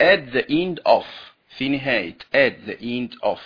at the end of في نهاية at the end of.